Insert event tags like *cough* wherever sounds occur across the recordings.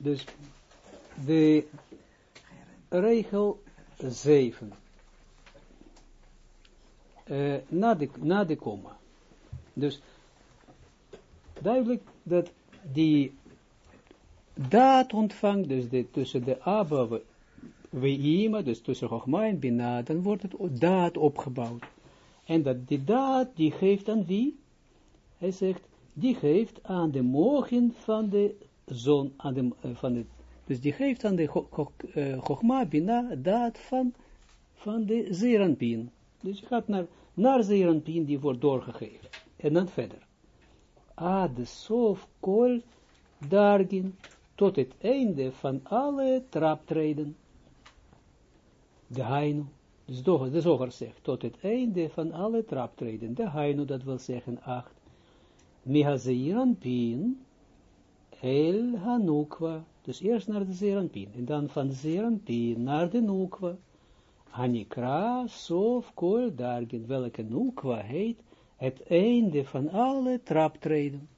Dus de regel 7. Uh, na, de, na de komma. Dus duidelijk dat die daad ontvangt, dus de, tussen de Abba Weima, dus tussen Chogma en Bina, dan wordt het daad opgebouwd. En dat die daad, die geeft aan wie? Hij zegt, die geeft aan de mogen van de zon, aan de, uh, van de, dus die geeft aan de Chogma, Bina, daad van, van de Zeranpien. Dus je gaat naar, naar Zeranpien, die wordt doorgegeven. En dan verder. De sof kol dargin, tot het einde van alle traptreden de Hainu, dus de zoger zegt, tot het einde van alle traptreden, de Hainu, dat wil zeggen acht, Mihazeiran Pin, El Hanukwa, dus eerst naar de Zeranpin, en dan van Zeranpin naar de Nukwa, Hanikra, Sof, Kol, Dargin, welke Nukwa heet, het einde van alle traptreden.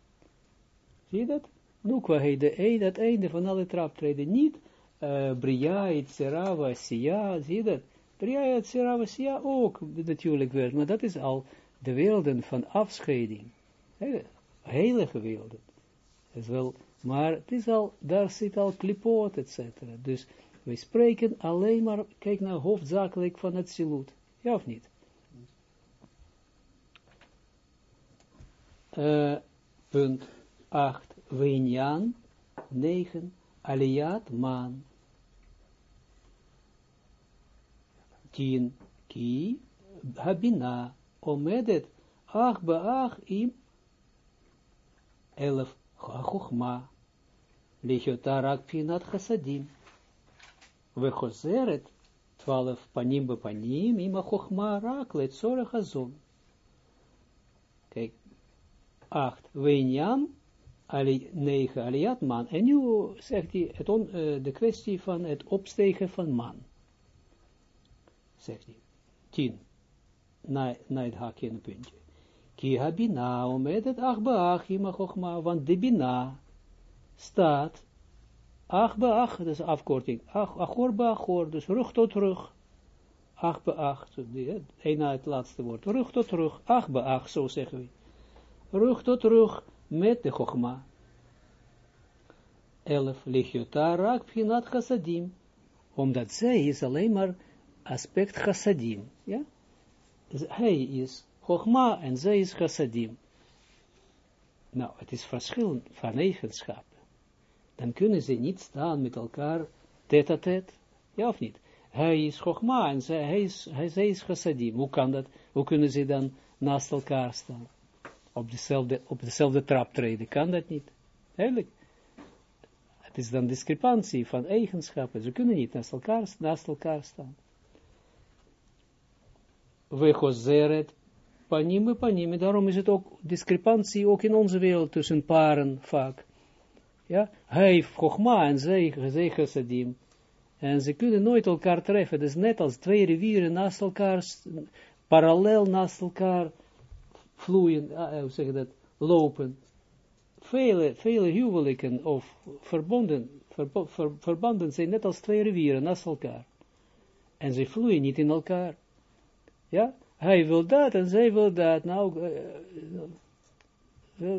Zie je dat? Nukwa heet de, het einde van alle traptreden, niet uh, Bria, Itzerava, Sia, zie je dat? Bria, Itzerava, Sia ook natuurlijk wel, maar dat is al de werelden van afscheiding. Heilige werelden. is wel, maar het is al, daar zit al klipoot, et cetera. Dus wij spreken alleen maar, kijk naar hoofdzakelijk van het siloet. Ja of niet? Uh, punt 8, Wijnjan 9, Aliyat man. tien ki habina omedet ach ach im elf chachma lichotarak pinat vechozeret twaalf panim bepanim im chochma rak letzorech hazon kijk acht weinyan ali, negen aliat man en nu zegt hij het on, uh, de kwestie van het opstegen van man zegt hij. Tien. Na, na het haakje in een puntje. Ki habina omed het ach ima chochma, want de bina staat ach beach, dat is afkorting, ach, achor dus rug tot rug. Ach beach, een na het laatste woord, rug tot rug, ach zo zeggen we. Rug tot rug met de chochma. Elf, lichjota rak pinat chassadim, omdat zij is alleen maar aspect chassadim, ja? Dus hij is Chogma en zij is chassadim. Nou, het is verschil van eigenschappen. Dan kunnen ze niet staan met elkaar tête à tête, ja of niet? Hij is Chogma en zij, hij is, hij, chassadim. Hoe kan dat? Hoe kunnen ze dan naast elkaar staan? Op dezelfde, op dezelfde trap treden, kan dat niet? Eigenlijk. Het is dan discrepantie van eigenschappen. Ze kunnen niet naast elkaar, naast elkaar staan wechozeret panim. Daarom is het ook discrepantie ook in onze wereld tussen paren vaak. Ja, hij heeft Chogma en zij, zij Chassadim. En ze kunnen nooit elkaar treffen. Het is net als twee rivieren naast elkaar, parallel naast elkaar vloeien, uh, hoe zeg dat, lopen. Vele, vele huwelijken of verbonden, ver, verbanden zijn net als twee rivieren naast elkaar. En ze vloeien niet in elkaar. Ja, hij wil dat en zij wil dat. Nou, uh,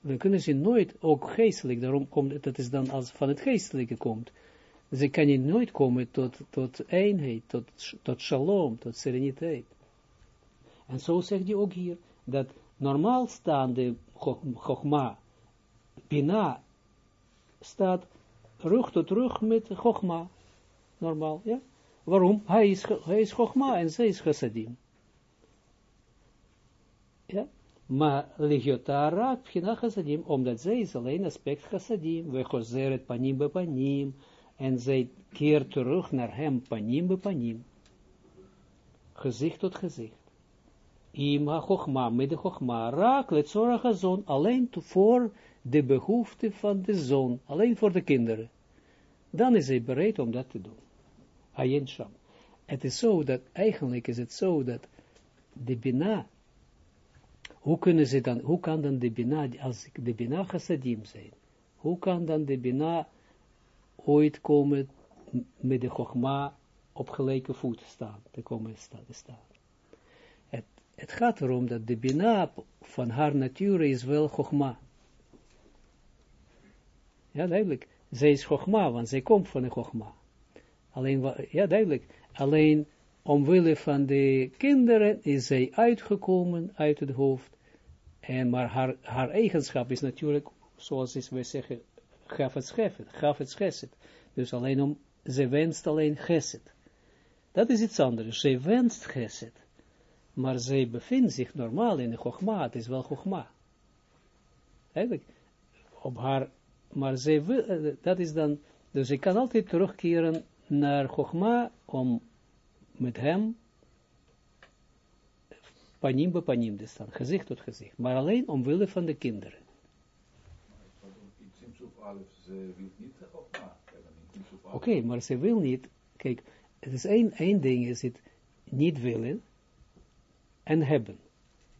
dan kunnen ze nooit, ook geestelijk, daarom komt, dat is dan als van het geestelijke komt. Ze kan nooit komen tot, tot eenheid, tot, tot shalom, tot sereniteit. En zo zegt hij ook hier, dat normaal staande chogma, bina, staat rug tot rug met chogma, normaal, ja. Waarom? Hij is, hij is Chogma en zij is Chassadim. Ja? Maar Legiotara, Pchina Chassadim, omdat zij is alleen aspect Chassadim. We chozeret panim be panim. En zij keert terug naar hem panim be panim. Gezicht tot gezicht. Ima Chogma, met de Chogma, raak, letzora chazon, alleen voor de behoefte van de zoon, alleen voor de kinderen. Dan is hij bereid om dat te doen. Ayen Sham. Het is zo dat, eigenlijk is het zo dat de Bina, hoe kunnen ze dan, hoe kan dan de Bina, als de Bina chassadim zijn, hoe kan dan de Bina ooit komen met de Chogma op gelijke voet staan, te komen staan. Het, het gaat erom dat de Bina van haar natuur is wel Chogma. Ja, duidelijk. Zij is Chogma, want zij komt van de Chogma. Alleen, ja, duidelijk. Alleen omwille van de kinderen is zij uitgekomen uit het hoofd. En maar haar, haar eigenschap is natuurlijk, zoals we zeggen, gaf het schefet, gaf het. Dus alleen om, ze wenst alleen geset. Dat is iets anders. Zij wenst geset. Maar zij bevindt zich normaal in de Chogma. Het is wel Chogma. Eigenlijk, op haar, maar zij wil, eh, dat is dan, dus ik kan altijd terugkeren naar Chogma om met hem panim bij te staan, gezicht tot gezicht, maar alleen omwille van de kinderen. Oké, maar ze wil niet, kijk, het is één, één ding is het niet willen en hebben.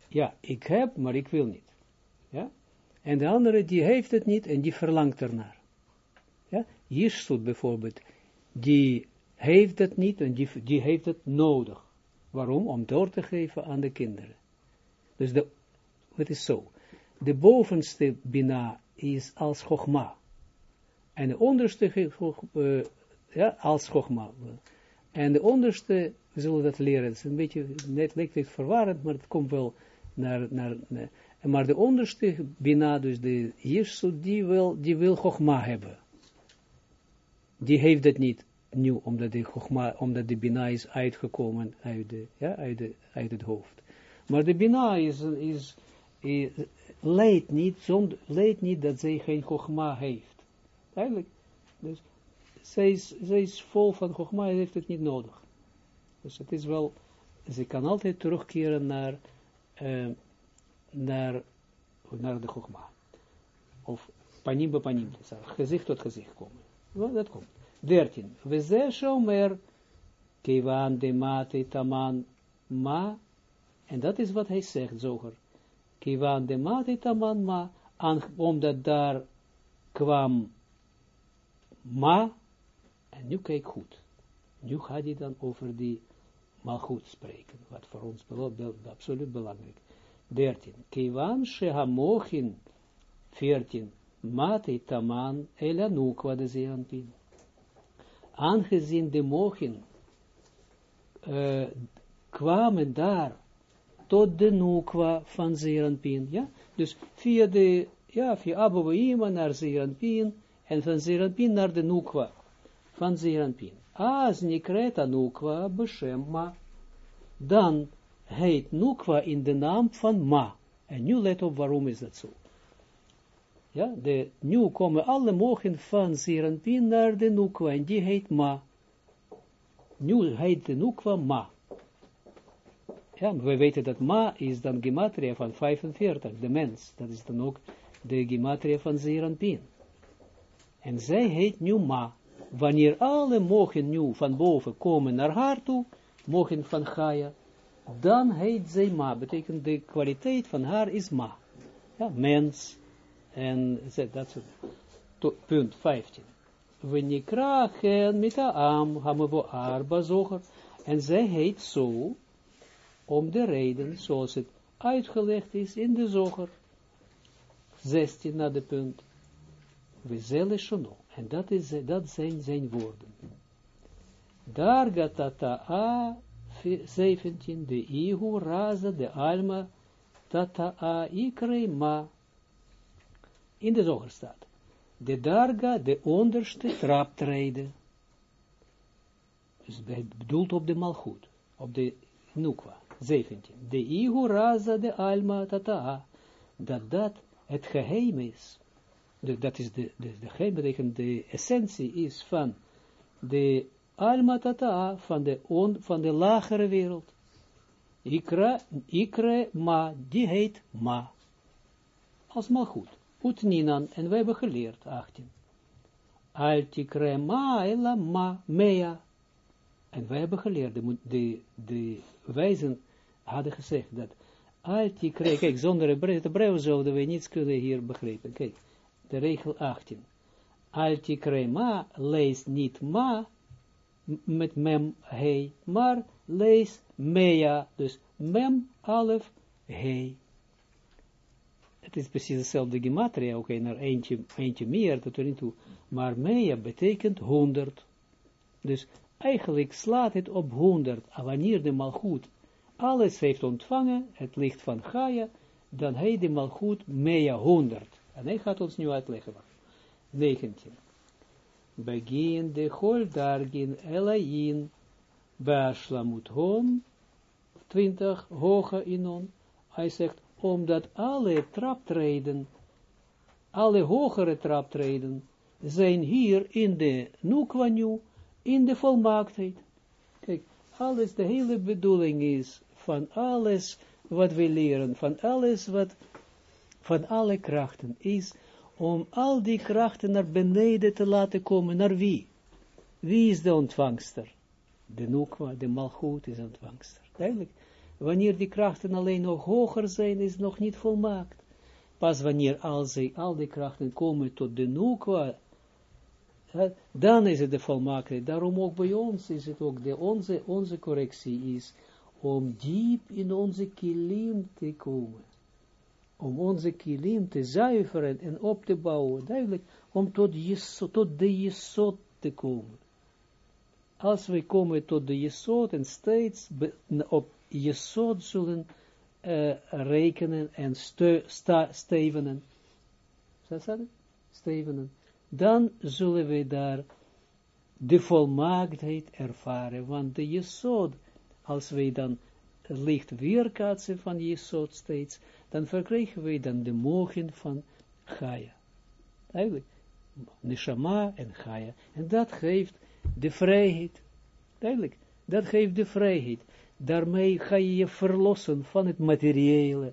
Ja, ik heb, maar ik wil niet. Ja? En de andere, die heeft het niet en die verlangt ernaar. Ja? Jirsut bijvoorbeeld, die heeft het niet en die, die heeft het nodig. Waarom? Om door te geven aan de kinderen. Dus de, het is zo. De bovenste bina is als chogma. En de onderste uh, ja, als chogma. En de onderste, we zullen dat leren, het is een beetje, net lijkt het verwarrend, maar het komt wel naar, naar, maar de onderste bina, dus de Jirsut, die wil, die wil chogma hebben. Die heeft het niet nu, omdat de omdat de bina is uitgekomen uit, de, ja, uit, de, uit het hoofd. Maar de bina is, is, is leidt niet, zonder, leidt niet dat zij geen chogma heeft. Eigenlijk, dus zij is, zij is vol van chogma, en heeft het niet nodig. Dus het is wel, ze kan altijd terugkeren naar, uh, naar, naar de chogma. Of panim bij panim, gezicht tot gezicht komen. Dat komt. 13. We zeggen kiwan de mate ma, en dat is wat hij zegt, zoger. De mate ma, omdat daar kwam ma, en nu kijk goed. Nu gaat hij dan over die malgoed spreken, wat voor ons absoluut belangrijk. 13. Kiwan shehamochin, 14. Mate taman elanukwa de zeanpin aangezien de mogen uh, kwamen daar tot de nukwa van Zeranpin, ja, dus via de, ja, via Abouima naar Zeranpin, en van Zeranpin naar de nukwa van Zeranpin. Als Nikreta nukwa beshem dan heet nukwa in de naam van ma. En nu let op waarom is dat zo. Ja, de, nu komen alle mogen van Zeranpin naar de Nukwa, en die heet Ma. Nu heet de Nukwa Ma. Ja, we weten dat Ma is dan gematria van 45, de mens. Dat is dan ook de gematria van Zeranpin. En zij heet nu Ma. Wanneer alle mogen nu van boven komen naar haar toe, mogen van Gaia, dan heet zij Ma. Betekent de kwaliteit van haar is Ma. Ja, mens en dat is punt 15. Wenikra gen met am hamavo arba zoger. En zij heet zo, om de reden, zoals het uitgelegd is in de zoger. 16 naar de punt. We zullen shono. En dat, is, dat zijn zijn woorden. Daar gaat a 17, de ihu raza, de alma, tata a ikre ma in de zoger staat. De darga, de onderste traptreden. Dus het bedoelt op de malchut, op de nukwa, 17. De ihu raza de alma tata, dat dat het geheim is. Dat is de, de, de geheim de essentie is van de alma tata, van de, on, van de lagere wereld. Ikra, ikra ma, die heet ma. Als malchut. Utninan, en we hebben geleerd, 18. Altikre ma ma mea. En we hebben geleerd, de, de, wijzen hadden gezegd dat altikre, kijk, zonder het Hebreeuws zouden we niets kunnen hier begrijpen. Kijk, de regel 18. Altikre ma, lees niet ma, met mem hei, maar lees mea, dus mem alef hei. Het is precies hetzelfde gematria, oké, okay, naar eentje, eentje meer tot erin toe, maar mea betekent honderd. Dus eigenlijk slaat het op honderd, wanneer de malgoed alles heeft ontvangen, het licht van Gaia, dan hij de malgoed mea honderd. En hij gaat ons nu uitleggen. 19. Begin de hol dargin elayin baashlamut hon 20 hoge inon. Hij zegt, omdat alle traptreden, alle hogere traptreden, zijn hier in de Nukwanyu, in de volmaaktheid. Kijk, alles, de hele bedoeling is van alles wat we leren, van alles wat, van alle krachten, is om al die krachten naar beneden te laten komen. Naar wie? Wie is de ontvangster? De Nukwa, de Malchut is ontvangster. Duidelijk. Wanneer die krachten alleen nog hoger zijn, is nog niet volmaakt. Pas wanneer al, zij, al die krachten komen tot de Nukwa, dan is het de volmaaktheid. Daarom ook bij ons is het ook de, onze, onze correctie is om diep in onze kilim te komen. Om onze kilim te zuiveren en op te bouwen. Duidelijk, om tot, tot de jesot te komen. Als we komen tot de jesot en steeds op jesot zullen uh, rekenen en stevenen. Stevenen. Dan zullen we daar de volmaaktheid ervaren, want de jesot als wij dan licht weerkaatsen van Jesod steeds, dan verkrijgen wij dan de mogen van Gaia. Eigenlijk, Neshama en Gaia. En dat geeft de vrijheid. Eigenlijk, dat geeft de vrijheid. Daarmee ga je je verlossen van het materiële.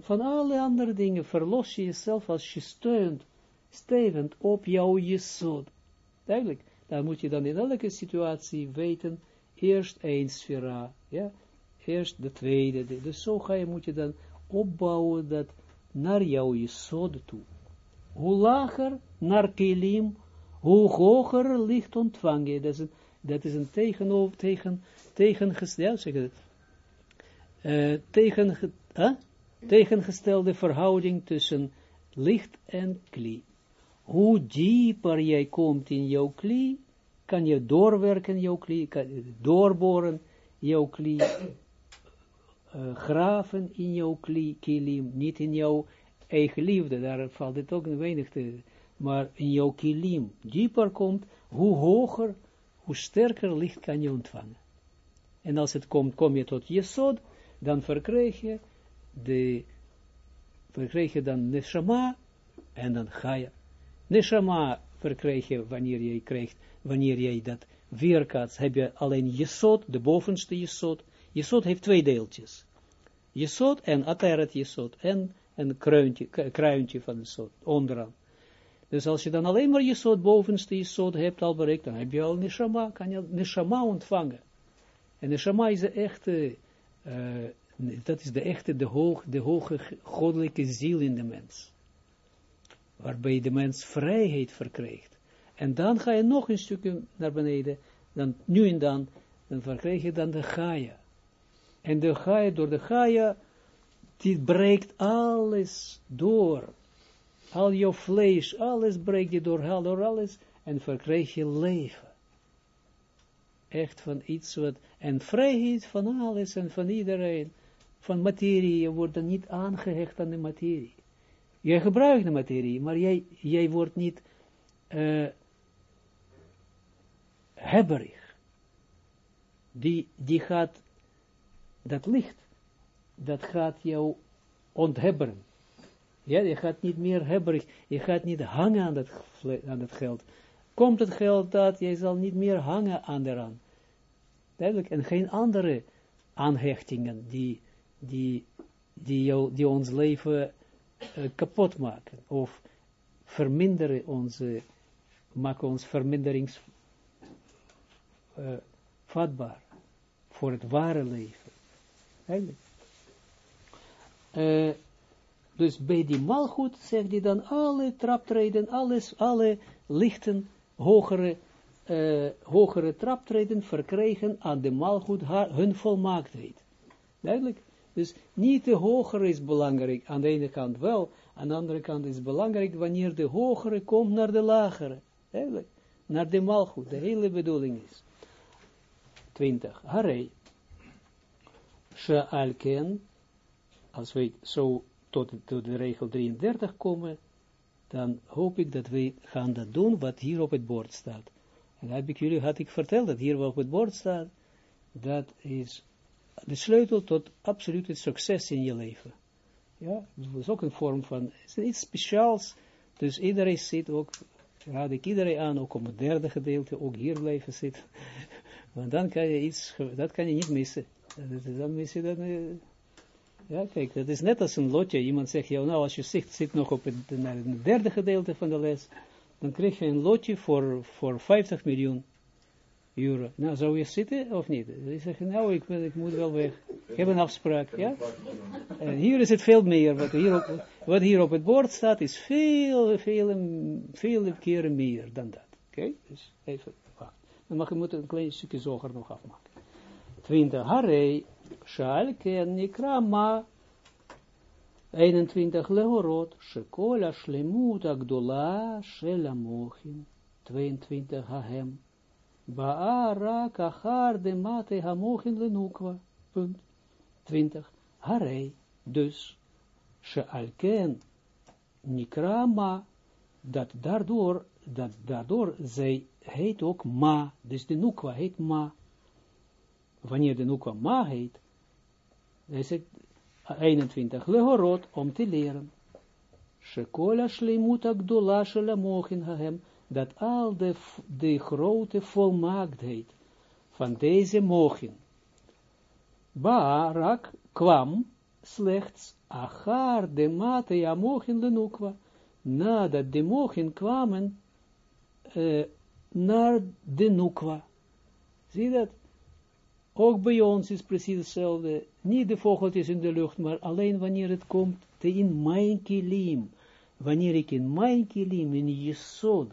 Van, alle andere dingen verlos je jezelf als je steunt, stevend op jouw Jesod. Eigenlijk, dan moet je dan in elke situatie weten eerst één sfera, ja, eerst de tweede, de, dus zo ga je, moet je dan opbouwen dat naar jouw jesod toe. Hoe lager naar kelim, hoe hoger licht ontvang. Dat is dat is een tegenover, tegen, tegengestelde, zeg het, uh, tegen, tegengestelde verhouding tussen licht en kli. Hoe dieper jij komt in jouw kli, kan je doorwerken jouw kli, kan doorboren jouw kli, uh, graven in jouw kli, kilim, niet in jouw eigen liefde, daar valt het ook weinig te, maar in jouw kilim dieper komt, hoe hoger, hoe sterker licht kan je ontvangen. En als het komt, kom je tot Jesod, dan verkrijg je de, verkrijg je dan Neshama, en dan ga je. Neshama verkrijg je wanneer je krijgt wanneer jij dat weerkaats, heb je alleen Jesod, de bovenste Jesod. Jesod heeft twee deeltjes. Jesod en Ateret Jesod en een kruintje, kruintje van Jesod, onderaan. Dus als je dan alleen maar Jesod, bovenste Jesod hebt al bereikt, dan heb je al Neshama, kan je Neshama ontvangen. En Neshama is de echte, uh, dat is de echte, de, hoog, de hoge goddelijke ziel in de mens. Waarbij de mens vrijheid verkrijgt. En dan ga je nog een stukje naar beneden, dan nu en dan, dan verkrijg je dan de Gaia. En de Gaia, door de Gaia, die breekt alles door. Al jouw vlees, alles breekt je door, door alles, en verkrijg je leven. Echt van iets wat, en vrijheid van alles en van iedereen, van materie, je wordt dan niet aangehecht aan de materie. Jij gebruikt de materie, maar jij, jij wordt niet uh, hebberig. Die, die gaat, dat licht, dat gaat jou onthebberen. Ja, je gaat niet meer hebberig, je gaat niet hangen aan dat, aan geld. Komt het geld dat, je zal niet meer hangen aan eraan. Duidelijk, en geen andere aanhechtingen die, die, die, jou, die ons leven uh, kapot maken, of verminderen onze, maken ons verminderings uh, vatbaar voor het ware leven. Eigenlijk. Uh, Dus bij die malgoed zegt hij dan alle traptreden, alles, alle lichten, hogere, uh, hogere traptreden verkrijgen aan de malgoed hun volmaaktheid. Duidelijk? Dus niet de hogere is belangrijk, aan de ene kant wel, aan de andere kant is belangrijk wanneer de hogere komt naar de lagere. Duidelijk? Naar de malgoed, de hele bedoeling is. 20. Harei. Sha'alken, als we zo tot, de regel 33 komen, dan hoop ik dat we gaan dat doen wat hier op het bord staat. En heb ik jullie, had ik verteld dat hier op het bord staat, dat is de sleutel tot absolute succes in je leven. Ja, dat is ook een vorm van, is iets speciaals, dus iedereen zit ook, raad ik iedereen aan, ook om het derde gedeelte, ook hier blijven zitten, *laughs* want dan kan je iets, dat kan je niet missen. Dan mis je dat, eh, ja, kijk, dat is net als een lotje. Iemand zegt, jou, nou, als je zit, zit nog op het, derde gedeelte van de les, dan krijg je een lotje voor, voor 50 miljoen euro. Nou, zou je zitten of niet? Je zegt, nou, ik, ik moet wel weg. Ik heb een afspraak, ja? En hier is het veel meer. Wat hier op, wat hier op het bord staat, is veel, veel, veel keren meer dan dat. Oké? Dus even wacht. Dan mag je moeten een klein stukje zoger nog afmaken. 20. Shalken nikra ma 21 leorot, shekola shlemut agdola shel amochin, 22 hahem, baara kachar de mate hamochin lenukwa, punt, 20, harei, dus, shealken nikra ma, dat daardoor, dat daardoor zij heet ook ma, dus de nukwa heet ma, wanneer de nukwa ma heet, hij zegt 21, lehorot, om te leren. Shekola shleimuta gdola shelamochin hahem, dat al de, de grote volmaaktheid van deze mochin, Barak kwam slechts achar de mate ja mochin lenukwa, nadat de mochin kwamen uh, naar de nukwa. Zie dat? Ook bij ons is precies hetzelfde. Niet de vogeltjes in de lucht, maar alleen wanneer het komt in mijn kilim. Wanneer ik in mijn kilim, in Jesod,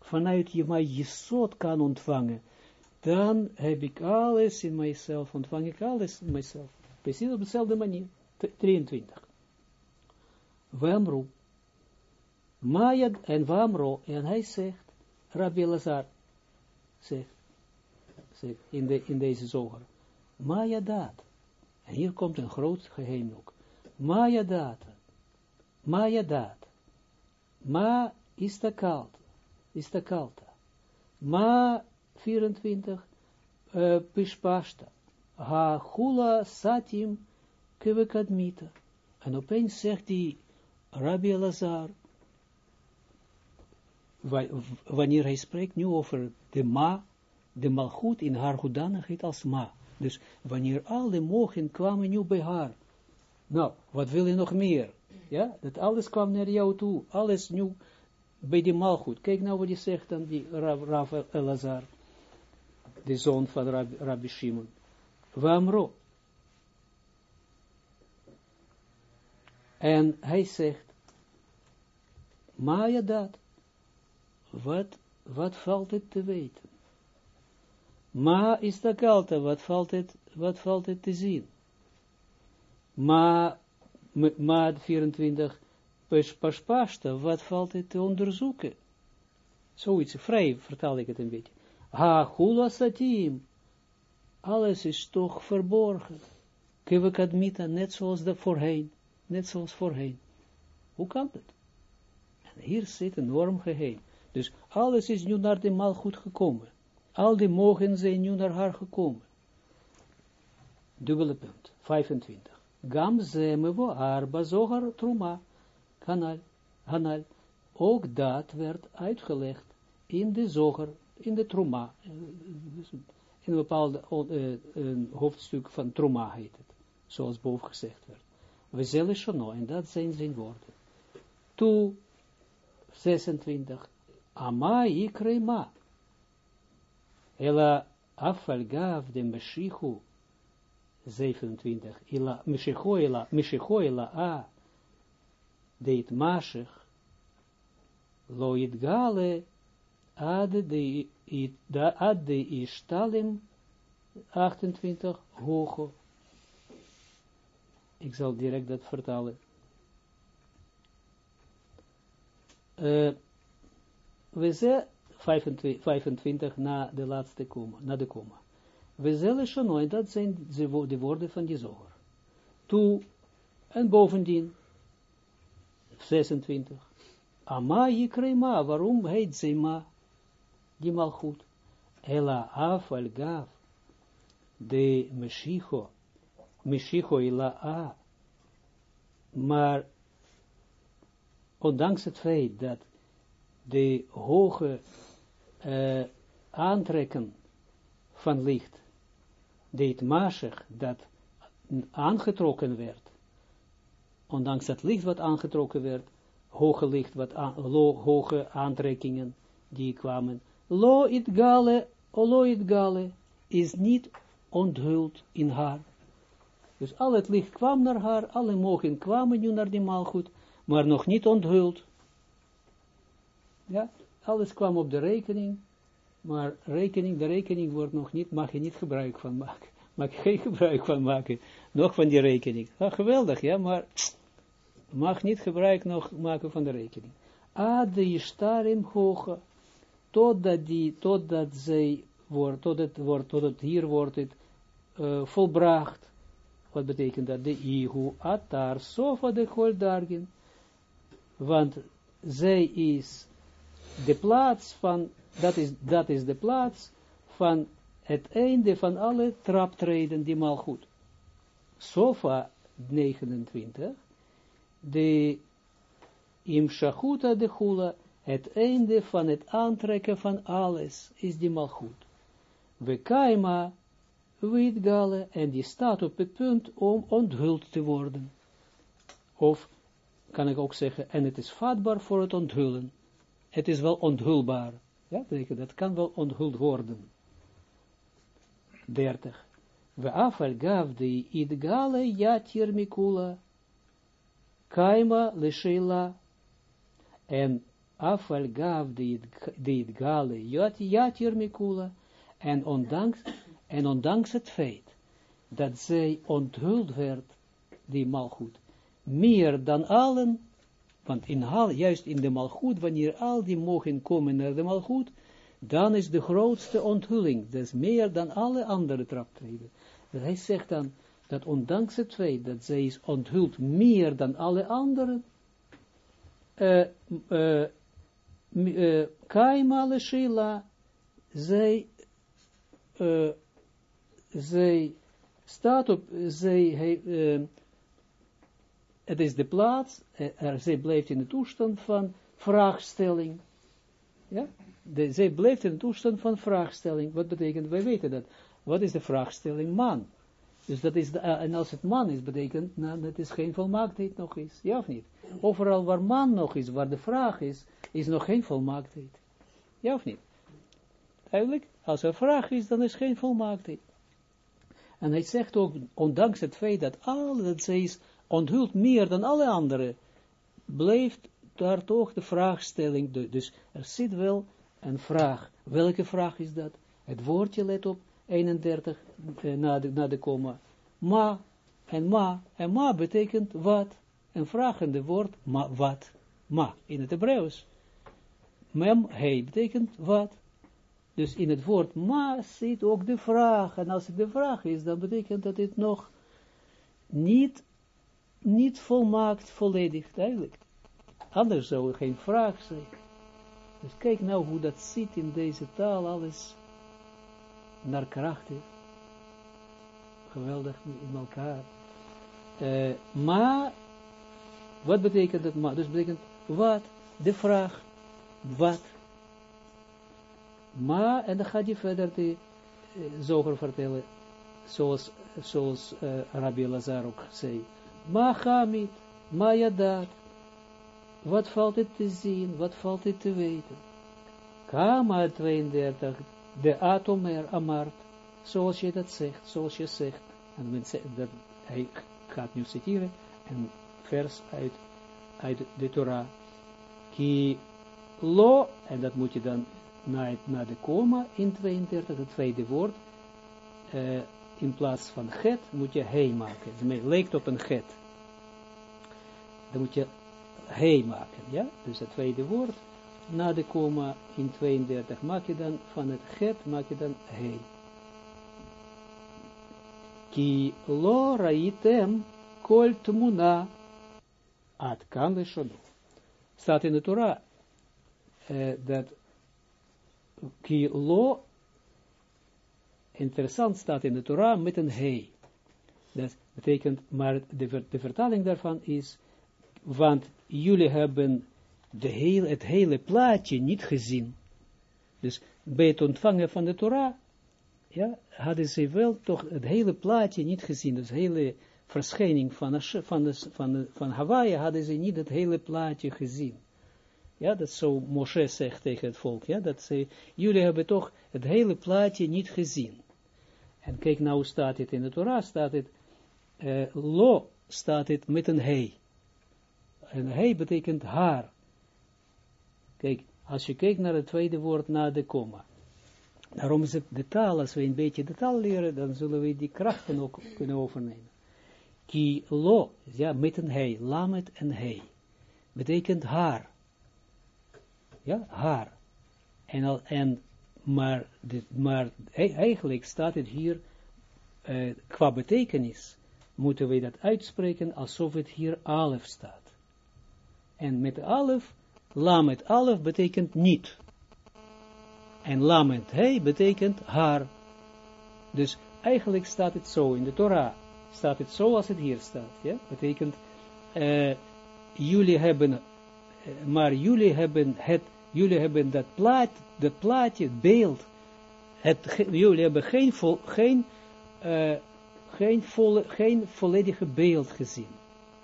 vanuit je mijn Jesod kan ontvangen, dan heb ik alles in mijzelf, ontvang ik alles in mijzelf. Precies op dezelfde manier. 23. Wamro. Mayad en Wamro, en hij zegt, Rabbi Lazar zegt, in, de, in deze zoger. Maya dat. En hier komt een groot geheim ook. Maya dat. Maya dat. Ma is de kalt. Is de kalta. Ma 24. Uh, Pishpashta. Ha hula satim kevekadmita. En opeens zegt die Rabbi Lazar, wanneer hij spreekt nu over de ma, de malgoed in haar hoedanigheid als ma. Dus wanneer alle mogen kwamen nu bij haar. Nou, wat wil je nog meer? Ja, dat alles kwam naar jou toe. Alles nu bij die malgoed. Kijk nou wat hij zegt dan die Rav, Elazar. De zoon van Rabbi Shimon. Wamro. En hij zegt, Maya dat. Wat, wat valt het te weten? Ma is de kalte, wat valt het, wat valt het te zien? Ma, ma 24, pashpashta, wat valt het te onderzoeken? Zoiets, vrij vertaal ik het een beetje. Ha, hula satim, alles is toch verborgen. Kevekadmita, net zoals de voorheen, net zoals voorheen. Hoe kan dat? En hier zit een enorm geheim. Dus alles is nu naar de mal goed gekomen. Al die mogen zijn nu naar haar gekomen. Dubbele punt, 25. Gam zemevo arba zogar truma, kanal, hanal. Ook dat werd uitgelegd in de zoger, in de truma. In een bepaald uh, hoofdstuk van truma heet het. Zoals boven gezegd werd. We zullen shono, en dat zijn zijn woorden. Tu 26. Ama ikrema. Ela afalgav de Meshichu 27. Ela Meshicho ela Meshicho ela a deit mashech, loit gale, ad de, ad de ishtalim, 28, hoge. Ik zal direct dat vertalen. Uh, we zijn 25, 25 na de laatste komma, na de komma. We zullen schon dat zijn de woorden van die zoger. Toe, en bovendien, 26. Ama yikrema, waarom heet ze ma? Die mal goed. Ela af al gav, de Meshicho, Meshicho ila a. Maar, ondanks het feit dat de hoge uh, aantrekken van licht, deed Mashech dat aangetrokken werd, ondanks dat licht wat aangetrokken werd, hoge licht, wat hoge aantrekkingen die kwamen, lo it gale, lo it gale, is niet onthuld in haar. Dus al het licht kwam naar haar, alle mogen kwamen nu naar die maalgoed, maar nog niet onthuld. Ja, alles kwam op de rekening, maar rekening, de rekening wordt nog niet, mag je niet gebruik van maken. *laughs* Mag je geen gebruik van maken, nog van die rekening. Ah, geweldig, ja, maar *tsk* mag niet gebruik nog maken van de rekening. Ad ishtarim hoge, totdat die, totdat zij wordt, tot het wordt, tot het hier wordt het uh, volbracht. Wat betekent dat? De ihu atar sofa de holdargin. Want zij is de plaats van, dat is, dat is de plaats van het einde van alle traptreden die mal goed. Sofa 29, de imshachuta de hula, het einde van het aantrekken van alles is die mal goed. We kaima gale en die staat op het punt om onthuld te worden. Of, kan ik ook zeggen, en het is vatbaar voor het onthullen. Het is wel onthulbaar. Ja, dat kan wel onthuld worden. 30. We afal gav de idgale jatir mikula, kaima leshela, en afal gav de idgale jatir mikula, en ondanks en ondanks het feit dat zij onthuld werd, die malgoed, meer dan allen, want in juist in de malgoed, wanneer al die mogen komen naar de malgoed, dan is de grootste onthulling, dus meer dan alle andere traptreden. Dus hij zegt dan, dat ondanks het feit dat zij is onthuld meer dan alle anderen, uh, uh, uh, zij uh, zij staat op, zij, uh, het is de plaats, uh, er, zij blijft in de toestand van vraagstelling. Ja? De, zij blijft in de toestand van vraagstelling. Wat betekent, wij weten dat. Wat is de vraagstelling? Man. Dus dat is, de, uh, en als het man is, betekent, nou, dat is geen volmaaktheid nog is. Ja of niet? Overal waar man nog is, waar de vraag is, is nog geen volmaaktheid. Ja of niet? Duidelijk? Als er vraag is, dan is geen volmaaktheid. En hij zegt ook, ondanks het feit dat al dat zij is onthuld meer dan alle anderen, blijft daar toch de vraagstelling, dus er zit wel een vraag. Welke vraag is dat? Het woordje, let op, 31, eh, na, de, na de komma. Ma, en ma, en ma betekent wat? Een vragende woord, ma, wat? Ma, in het Hebreeuws. Mem, hij betekent wat? Dus in het woord ma zit ook de vraag. En als het de vraag is, dan betekent dat het nog niet, niet volmaakt, volledig, duidelijk. Anders zou er geen vraag zijn. Dus kijk nou hoe dat zit in deze taal, alles naar krachten. Geweldig in elkaar. Uh, maar, wat betekent dat ma? Dus betekent wat? De vraag, wat? Maar, en dan gaat hij verder de uh, zoger vertellen, zoals, zoals uh, Rabbi Lazar ook zei. Ma Hamid, ma Yadat. Wat valt het te zien, wat valt het te weten? Kama 32, de atomer amart, zoals je dat zegt, zoals je zegt. En men dat, hij gaat nu citeren, een vers uit uit de Torah. Ki lo, en dat moet je dan na, na de komma in 32, het tweede woord, uh, in plaats van get, moet je he maken. Het lijkt op een get. Dan moet je he maken, ja? Dus het tweede woord, na de komma in 32, maak je dan van het get, maak je dan he. Ki lo raitem kol tmuna at kan. Staat in de Torah uh, dat ki lo interessant staat in de Torah met een he. Dat betekent, maar de, de vertaling daarvan is, want jullie hebben de hele, het hele plaatje niet gezien. Dus bij het ontvangen van de Torah, ja, hadden ze wel toch het hele plaatje niet gezien. Dus de hele verschijning van, van, de, van, van Hawaii hadden ze niet het hele plaatje gezien. Ja, dat zo Moshe zegt tegen het volk, ja, dat ze, jullie hebben toch het hele plaatje niet gezien. En kijk nou staat het in de Torah, staat het, uh, lo staat het met een hei. En hei betekent haar. Kijk, als je kijkt naar het tweede woord na de komma. Daarom is het de taal, als we een beetje de taal leren, dan zullen we die krachten ook kunnen overnemen. Ki lo, ja, met een hei, lamet en hei. Betekent haar. Ja, haar. En, al, en maar, maar eigenlijk staat het hier, uh, qua betekenis, moeten we dat uitspreken alsof het hier alef staat. En met alef, lamet alef betekent niet. En lamet hij betekent haar. Dus eigenlijk staat het zo in de Torah, staat het zo als het hier staat. Ja? Betekent, uh, jullie hebben, uh, maar jullie hebben het jullie hebben dat, plaat, dat plaatje, het beeld, het, jullie hebben geen, vol, geen, uh, geen, volle, geen volledige beeld gezien.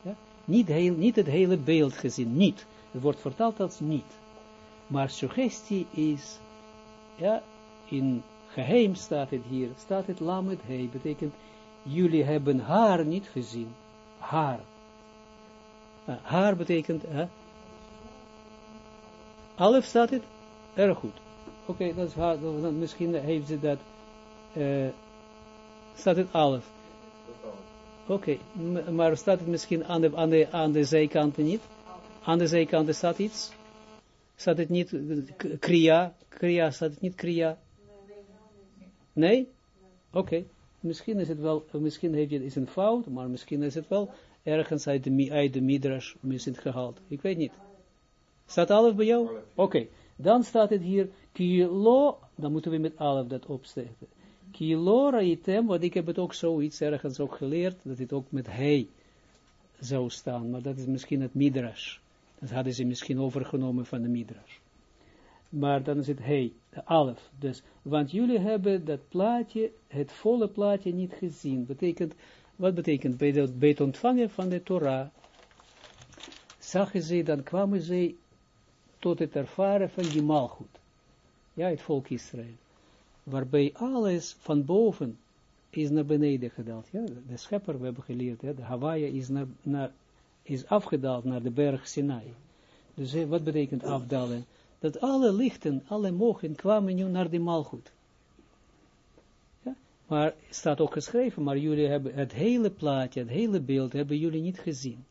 Ja? Niet, heel, niet het hele beeld gezien, niet. Het wordt vertaald als niet. Maar suggestie is, ja, in geheim staat het hier, staat het lamet he, betekent, jullie hebben haar niet gezien. Haar. Uh, haar betekent, uh, Alef staat het? Erg goed. Oké, dat is misschien heeft ze dat, uh, staat het alef. Oké, maar staat het misschien aan de, aan, de, aan de zijkanten niet? Aan de zijkanten staat iets? Staat het niet kriya? Kriya, staat het niet kriya? Nee? Oké, misschien is het wel, misschien heeft het is een fout, maar misschien is het wel ergens uit de, uit de midrash misschien gehaald. Ik weet niet. Staat alles bij jou? Oké, dan staat het hier, kilo, dan moeten we met alef dat opsteken. Kilo raitem, want ik heb het ook zoiets ergens ook geleerd, dat het ook met hij zou staan, maar dat is misschien het midrash. Dat hadden ze misschien overgenomen van de midrash. Maar dan is het hij, de alef. Dus, want jullie hebben dat plaatje, het volle plaatje niet gezien. Betekent, wat betekent bij, de, bij het ontvangen van de Torah, zagen ze, dan kwamen ze tot het ervaren van die malgoed. Ja, het volk Israël. Waarbij alles van boven is naar beneden gedaald. Ja, de schepper, we hebben geleerd, ja, de Hawaii is, is afgedaald naar de berg Sinai. Dus wat betekent afdalen? Dat alle lichten, alle mogen kwamen nu naar die malgoed. Ja? Maar staat ook geschreven, maar jullie hebben het hele plaatje, het hele beeld, hebben jullie niet gezien.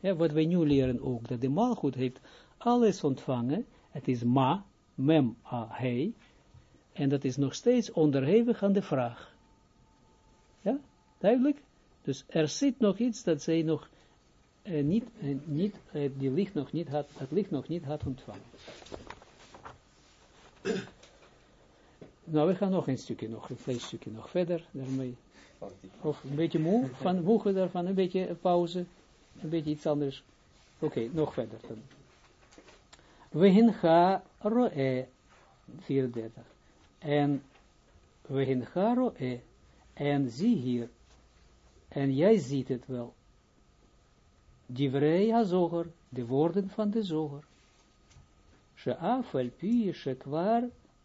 Ja, wat wij nu leren ook, dat de malgoed heeft alles ontvangen, het is ma, mem, a, he, en dat is nog steeds onderhevig aan de vraag. Ja, duidelijk? Dus er zit nog iets dat zij nog eh, niet, eh, niet eh, die licht nog niet had, het licht nog niet had ontvangen. nou, we gaan nog een stukje, nog een klein stukje nog verder daarmee. Of een beetje moe, van moe daarvan, een beetje pauze, een beetje iets anders. Oké, nog verder dan. Wehincha roe, 34. En wehincha roe, en zie hier, en jij ziet het wel. Divrei hazoger, de woorden van de zoger. She'af al pi shekwar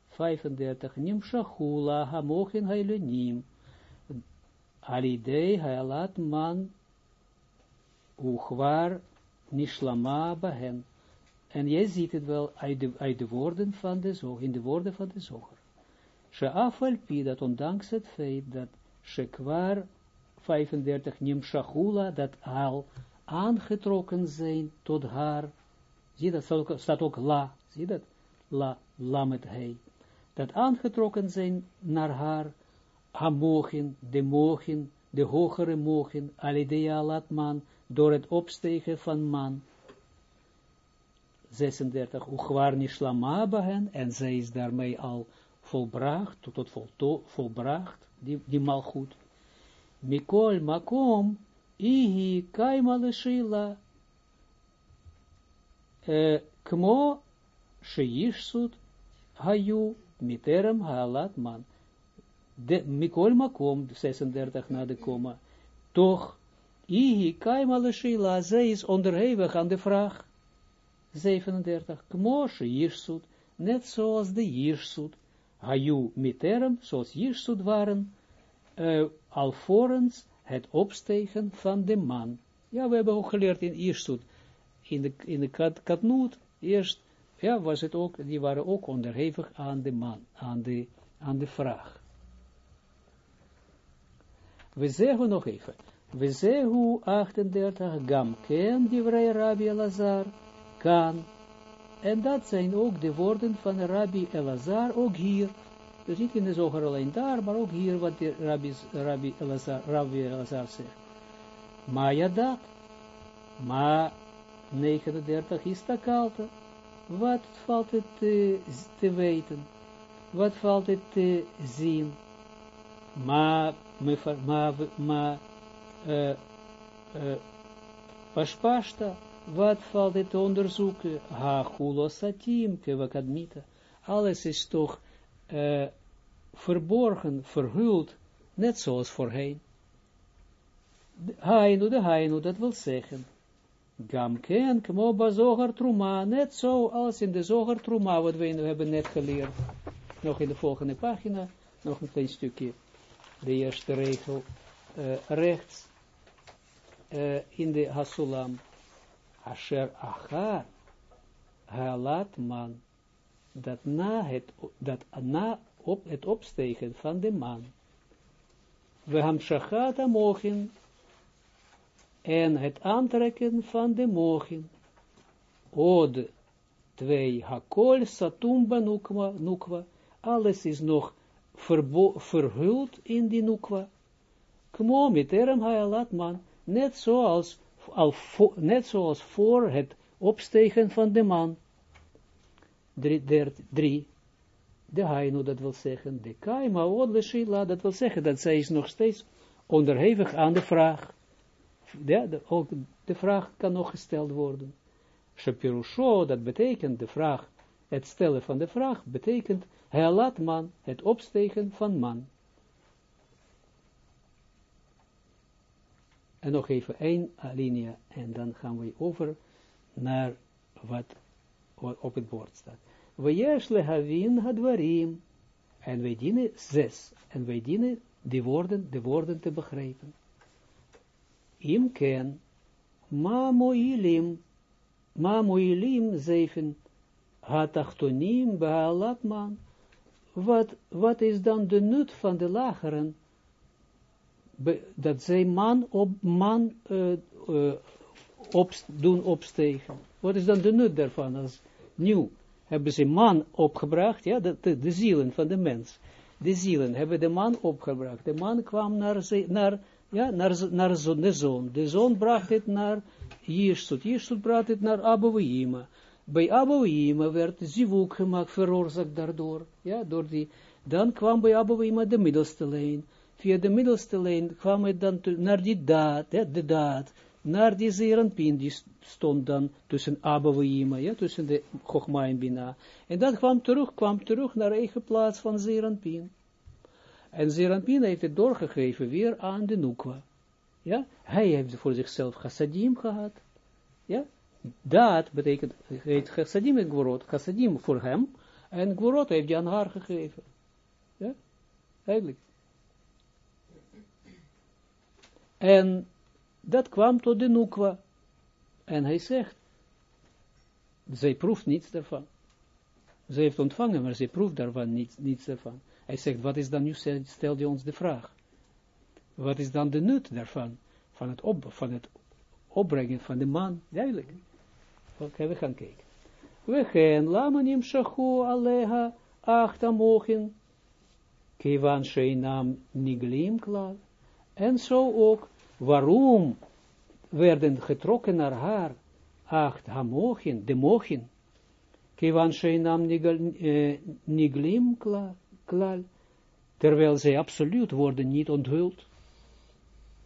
35 nimshachula hamochin hailonim alidei man uchwar nishlama bahen. En jij ziet het wel uit de, uit de woorden van de zoger, in de woorden van de zoger. She'afal dat ondanks het feit dat shekwar 35 nimshachula, dat al aangetrokken zijn tot haar, zie dat staat ook la, zie dat, la, la met hij, dat aangetrokken zijn naar haar, hamogen, de mogen, de hogere mogen, alidea laat man, door het opstegen van man, 36, Uchwar Nishlama bahen, en zij is daarmee al volbracht, tot, tot vol, volbracht, die, die malgoed. Mikol makom, ihi kaima leshila, kmo sheishsut hayu miterem halat man. De, mikol makom, 36 na de koma, toch, ihi kaima leshila, zij is onderhevig aan de vraag, 37. Kmoshe Jirsut, net zoals de Jirsut, Hayu Miterem, zoals Jirsut waren, uh, alvorens het opstegen van de man. Ja, we hebben ook geleerd in Jirsut, in de, in de kat, katnoot, eerst, ja, was het ook, die waren ook onderhevig aan de man, aan de, aan de vraag. We zeggen nog even, we zeggen 38, Gam ken divrei Rabbi Lazar, kan. En dat zijn ook de woorden van Rabbi Elazar, ook hier. Dus niet in de zoger alleen daar, maar ook hier wat de Rabbi, Rabbi, Elazar, Rabbi Elazar zegt. Maar ja dat, maar 39 is kalte. Wat valt het te, te weten? Wat valt het te zien? Maar, maar, maar, uh, uh, paspashta, wat valt het te onderzoeken? Ha, kevakadmita. Alles is toch uh, verborgen, verhuld, net zoals voorheen. Hainu, de hainu, dat wil zeggen. Gamken, kmo bazogar truma, net zo als in de zogar truma, wat we hebben net geleerd. Nog in de volgende pagina, nog een klein stukje. De eerste regel, uh, rechts, uh, in de Hasulam asher achar halat man, dat na het, dat na op het opstegen van de man, we hamshachata mogen, en het aantrekken van de mogen, od twee hakol satumba nukwa, nukwa, alles is nog verhuld in die nukwa, kmo met erem halat man, net zoals al net zoals voor het opstegen van de man. Drie, drie de hainu, dat wil zeggen, de kaima odleshila, dat wil zeggen, dat zij is nog steeds onderhevig aan de vraag. Ja, de, ook de vraag kan nog gesteld worden. Shapirusho, dat betekent de vraag, het stellen van de vraag, betekent, hij laat man, het opstegen van man. En nog even één alinea en dan gaan we over naar wat op het bord staat. We jesle havin hadwarim. En wij dienen zes. En wij dienen die woorden, de woorden te begrijpen. Im ken, ma moilim, ma moilim zeven, hatachtonim. Wat, wat is dan de nut van de lageren? Dat zij man op man uh, uh, op, doen opstegen. Wat is dan de nut daarvan? Als nieuw hebben ze man opgebracht, ja, de, de, zielen van de mens. De zielen hebben de man opgebracht. De man kwam naar, ze, naar, ja, naar, naar zo, de zoon. De zoon bracht het naar Jirsut. Jirsut bracht het naar Abouima. Bij Abouima werd zivuk gemaakt, veroorzaakt daardoor. Ja, door die, dan kwam bij Abouima de middelste lijn via de middelste lijn kwam het dan naar die daad, de daad, naar die zeeranpien, die stond dan tussen Abba ja, tussen de Chogma en Bina. En dat kwam terug, kwam terug naar eigen plaats van zeeranpien. En zeeranpien heeft het doorgegeven weer aan de Nukwa. Ja, hij heeft voor zichzelf chassadim gehad. Ja, dat betekent, heet chassadim en gworot, chassadim voor hem, en gworot heeft hij aan haar gegeven. Ja, eigenlijk. En dat kwam tot de Nukwa. En hij zegt, zij proeft niets daarvan. Ze heeft ontvangen, maar ze proeft daarvan niets, niets daarvan. Hij zegt, wat is dan nu, stel je ons de vraag. Wat is dan de nut daarvan? Van het, van het opbrengen van de man, duidelijk. Oké, we gaan kijken. We gaan, lamanim shachu aleha achta mochin, kivan sheinam niglim klaar. En zo ook, waarom werden getrokken naar haar acht hamochin, de mochin, kivan sheinam niglim klaar, terwijl zij absoluut worden niet onthuld.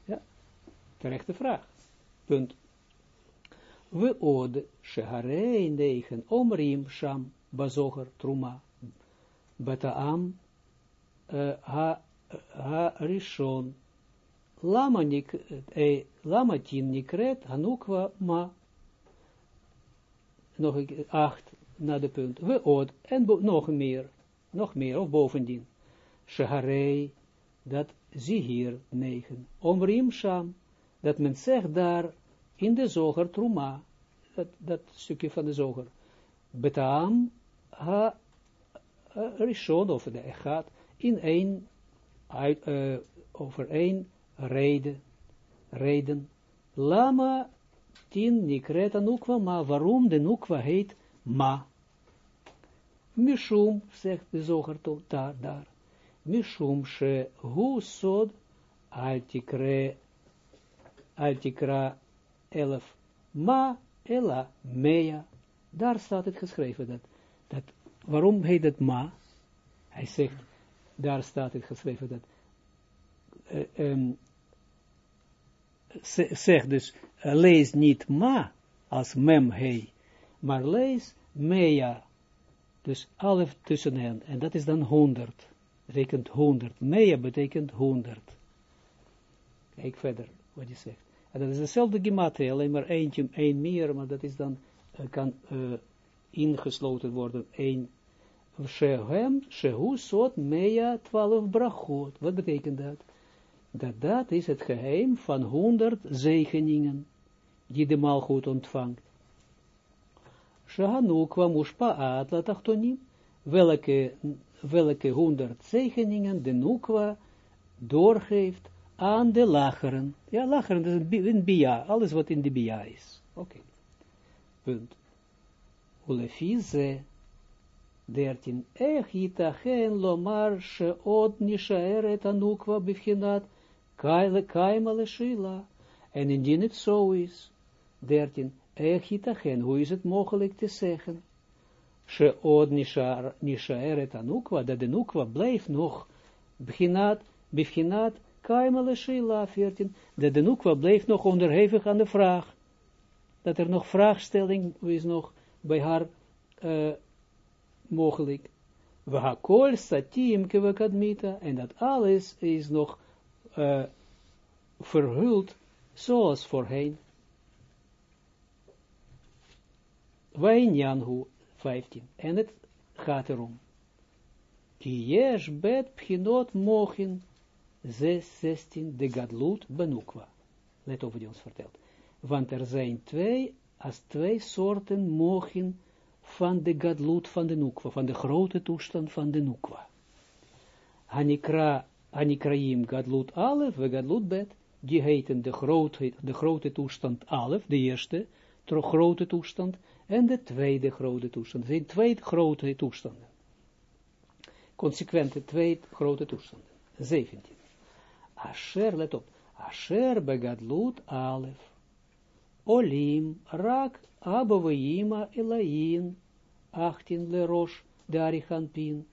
Ja, terechte vraag. Punt. We ode, sheharei negen, omrim sham, bazoger, truma, betaam, ha, ha rishon, lama, eh, lama hanukwa ma, nog acht na de punt, we od, en nog meer, nog meer, of bovendien, sheharei, dat zie hier negen, omrim sham, dat men zegt daar in de zoger truma, dat, dat stukje van de zoger, betaam ha rishon, of de echat, in één, uit, uh, over één reden, reden, lama tin nikreta nukwa ma, waarom de nukwa heet ma, Mishum, zegt de zoger daar, daar, Mishum she hu sod altikre Altikra 11. Ma ela mea. Daar staat het geschreven. Dat, dat, waarom heet het ma? Hij zegt, daar staat het geschreven dat. Uh, um, zeg dus, uh, lees niet ma als mem hei, maar lees mea. Dus alef tussen hen. En dat is dan honderd. Betekent honderd. Mea betekent honderd. Kijk verder wat je zegt. En dat is dezelfde gematria, alleen maar eentje, één meer, maar dat is dan, uh, kan ingesloten worden, één. Shehem, shehu sot mea twaalf brachot. Wat betekent dat? Dat dat is het geheim van honderd zegeningen, die de malgoed ontvangt. Shahanukwa mushpa'at latachtonim, welke, welke honderd zegeningen de nukwa doorgeeft aan de lacheren. Ja, lacheren, dat is een bia, alles wat in de bia is. Oké. Okay. Punt. Ulefize, 13. Ech itachen lomar sheot nishaeret anukwa bivchinat kaile kaimale shila. En indien het zo is, 13. Ech itachen, hoe is het mogelijk te zeggen? Sheot nishaeret anukwa, dat de nukwa blijft nog bivchinat, bivchinat Kaimele Sheila 14, dat de Nukwa bleef nog onderhevig aan de vraag, dat er nog vraagstelling is nog bij haar uh, mogelijk. We hakol satim kevakadmita, en dat alles is nog uh, verhuld zoals voorheen. Wainyanhu 15, en het gaat erom. Ki yesh bet pchinot mochin 16, de gadlut benukwa. Let op wat hij ons vertelt. Want er zijn twee, als twee soorten mogen van de gadlut van de nukwa, van de grote toestand van de nukwa. Hanikra, Hanikraim gadlut alef, we gadlut bet, die heten de grote, de grote toestand alef, de eerste grote toestand, en de tweede grote toestand. Zijn twee grote toestanden. Consequente twee grote toestanden. 17. Asher, let op, Asher begadlut alef, Olim, rak, abavayima, elain, achtin lerosh, darichanpin.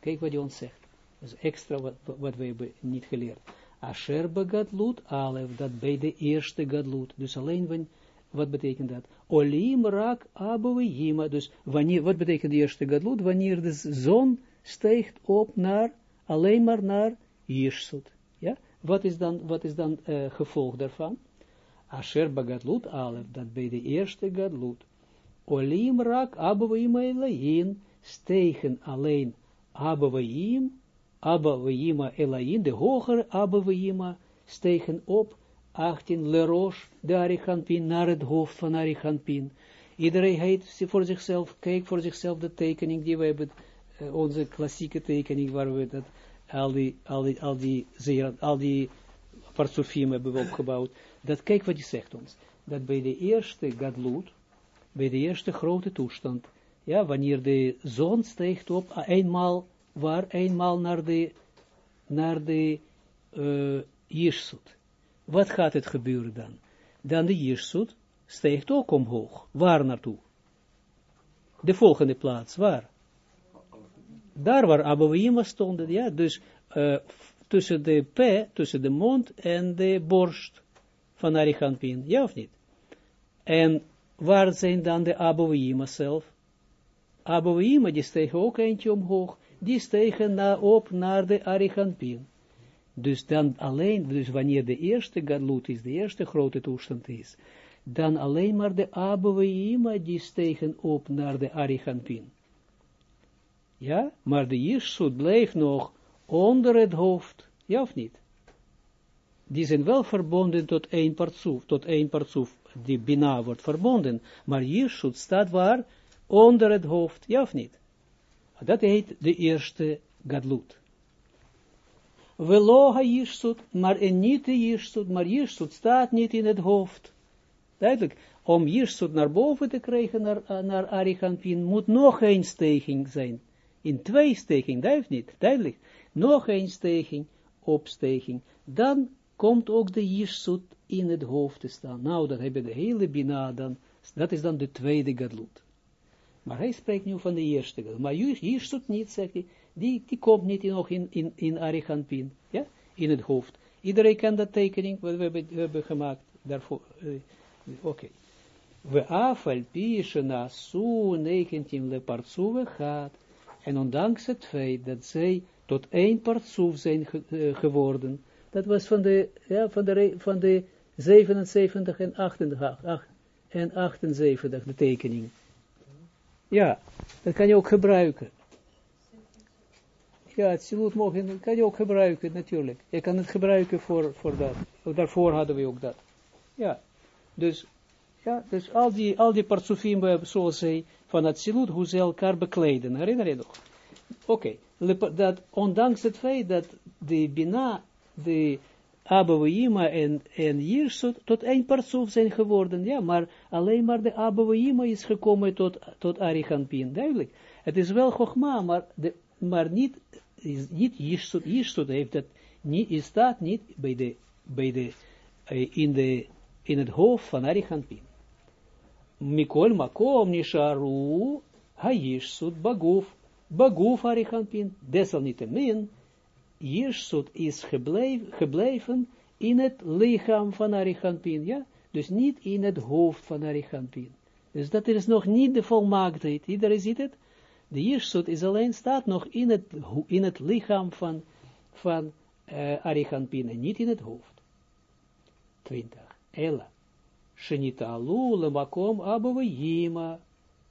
Kijk wat hij ons zegt. Is extra wat, wat we hebben niet geleerd. Asher begadlut alef, dat bij de eerste gadlut. Dus alleen wat betekent dat? Olim, rak, abavayima. Dus wat betekent de eerste gadlut? Wanneer de zon stijgt op naar, alleen maar naar Jirsut. Ja, wat is dan, wat is dan uh, gevolg daarvan? Asher bagadlut alef, dat bij de eerste gadlut, olim rak abavaim elayin, stegen alleen abavaim, abavaima elayin, de hogere abavaima, stegen op 18, Lerosh, de Arichanpin, naar het hoofd van Arichanpin. Iedereen heeft voor zichzelf, kijk voor zichzelf de tekening die we hebben, onze klassieke tekening, waar we dat, al die, al die, al die, al die partsofiem hebben opgebouwd. Dat, kijk wat hij zegt ons. Dat bij de eerste gadloed, bij de eerste grote toestand, ja, wanneer de zon steekt op, eenmaal, waar eenmaal naar de, naar de uh, Wat gaat het gebeuren dan? Dan de Jirsut steekt ook omhoog. Waar naartoe? De volgende plaats, waar? Daar waar Abouima stonden, ja, dus uh, tussen de P, tussen de mond en de borst van Arichampin, ja of niet? En waar zijn dan de Abouima zelf? Abouima, die stegen ook eentje omhoog, die stegen na, op naar de Arichampin. Dus dan alleen, dus wanneer de eerste gadlut is, de eerste grote toestand is, dan alleen maar de Abouima die stegen op naar de Arichampin. Ja, maar de Jirsut bleef nog onder het hoofd, ja of niet? Die zijn wel verbonden tot één partsoef, tot één partsoef, die Bina wordt verbonden, maar Jirsut staat waar? Onder het hoofd, ja of niet? Dat heet de eerste gadlut. Veloha Jirsut, maar en niet de Jirsut, maar Jirsut staat niet in het hoofd. Duidelijk, om Jirsut naar boven te krijgen, naar, naar Arichampin, moet nog een steging zijn. In twee steging, duidelijk niet, duidelijk. Nog een steging, opsteging. Dan komt ook de Jirsut in het hoofd te staan. Nou, dan hebben de hele Bina, dan, dat is dan de tweede gadlut. Maar hij spreekt nu van de eerste. Maar Jirsut niet, zegt hij, die, komt niet nog in, in, in ja, in het hoofd. Iedereen kent dat tekening, wat we hebben, gemaakt daarvoor. Uh, Oké. Okay. We afal na su 19 le partsoe gaat. En ondanks het feit dat zij tot één partsoef zijn ge, uh, geworden, dat was van de, ja, van de, van de 77 en 88, en 78, de tekening. Ja, dat kan je ook gebruiken. Ja, het siloet mogen kan je ook gebruiken, natuurlijk. Je kan het gebruiken voor, voor dat. Daarvoor hadden we ook dat. Ja, dus, ja, dus al die, al die partsofim, zoals zij van het siloet, hoe ze elkaar bekleden. Herinner je nog? Oké, okay. dat ondanks het feit dat de Bina, de Abouima en, en Jirsut tot één partsof zijn geworden, ja, maar alleen maar de Abouima is gekomen tot, tot Arichampin, duidelijk. Het is wel Chogma, maar, de, maar niet is niet Jirsut, Jirsut heeft dat, niet, is staat niet bij de, bij de, uh, in, de, in het hoofd van Arichampin. Mikol makom nisharu ha-Jirsut baguf, baguf Arichampin, desalniettemin, Jirsut is gebleven, in het lichaam van Arichampin, ja, dus niet in het hoofd van Arichampin. Dus dat is nog niet de volmaaktheid, iedereen ziet het, de Jirsut is alleen staat nog in het, in het lichaam van, van uh, Arichampine, niet in het hoofd. 20. Ella. Shenitalu lemakom abovayima.